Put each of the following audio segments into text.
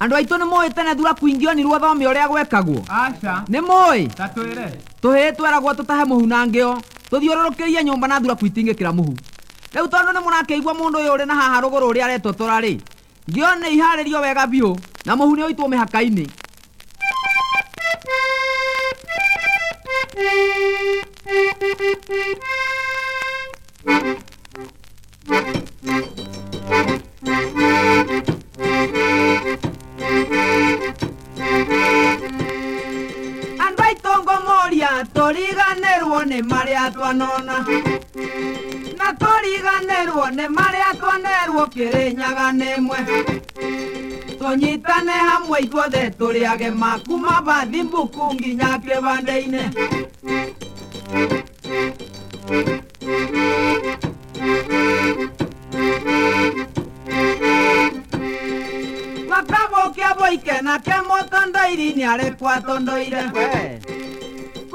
andå aitå nä må ä tene thura kuingionirwo thome å rä a gwekagwo nä må ä tå hä tweragwo tå tahe må hu na ngä o tå thiå rå rå kä rie nyå mba na thura kuitingä kä ra må hu rä u tondå nä må rakä igua må ndå å yå rä na haha rå gå rå rä a retwo tå rarä ngä o nä iharä rio wega biå na må hu nä å itwo mä haka-inä ngo moria tå riganä rwo nä marä a twanona na tå riganä rwo nä marä a twanerwo kä rä nyaga nä mwe tånyitane hamwe ithuothe tå rä age makuma bathi mbuku nginya kä bandä-inä gakabåkia boike nake motondoiri nä arä kwatondoire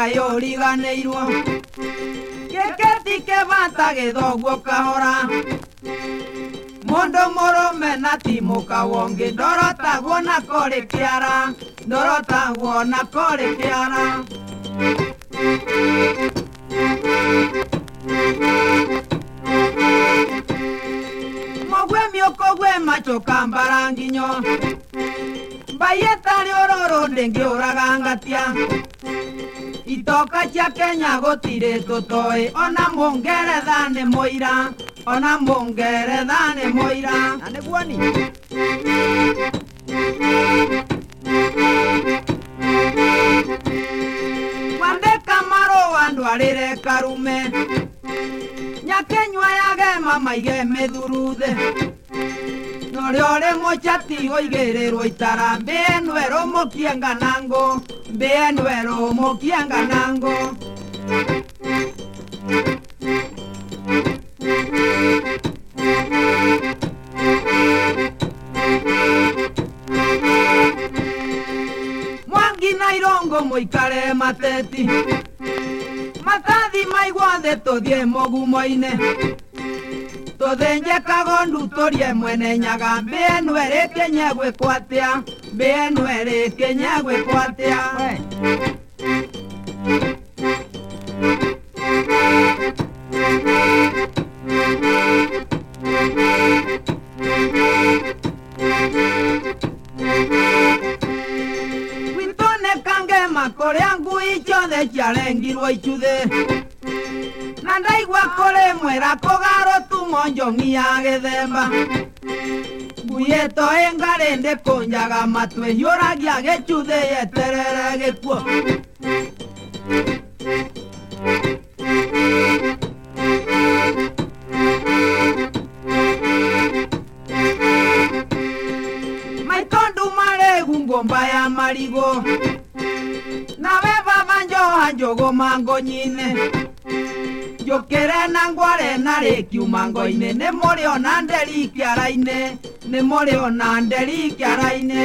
kayo riganäirwo gäkäti käbatagäthogwo kahora mundu murume na timukagwo ngä ndorotagwo na korä käara ndorotagwo na korä käara mogwe miokogwe macoka mbaranginyo mbaiyä tarä å rå rå ndä ngä å raga ngatia itoka cia kenya gũtirĩ tũtoĩ ona mũngeretha nĩ mũira. Ona mũngeretha nĩ mũira. Na nĩguo ni kwandĩka marũa ndwarĩre karume. Nyakenywa yagema maige mĩthuruthe nore ore mochati oigererwo itara mbie nwero mokianga nango mbie nwero mokianga nango mwangi na irongo moikare mateti. Matadi matathi maiguothe tuthie mogumo-ini tũthĩnje kagondu tũrie mwene nyaga. Mbĩenu ĩrĩ kĩnya gwĩkwo atĩa mbĩenu ĩrĩ kĩnya gwĩkwo atĩa gwitũ nĩ kangema kũrĩa ngui ciothe ciarengirwo icuthĩ na ndaigua kũrĩ mwĩra kũgarũ tumo njongi ya gĩthemba ngui ĩto ĩ ngarĩ ndĩkũnjaga matũ ĩhiũragia gĩcuthĩ yeterere gĩkuo maitondu marĩ gungo mbaya marigũ nawe baba njoha njũgũ mangũ-nyinĩ njukire na ngware na rikiuma ngo-ini ni muri ona nderi kiara-ini ni muri ona nderi kiara-ini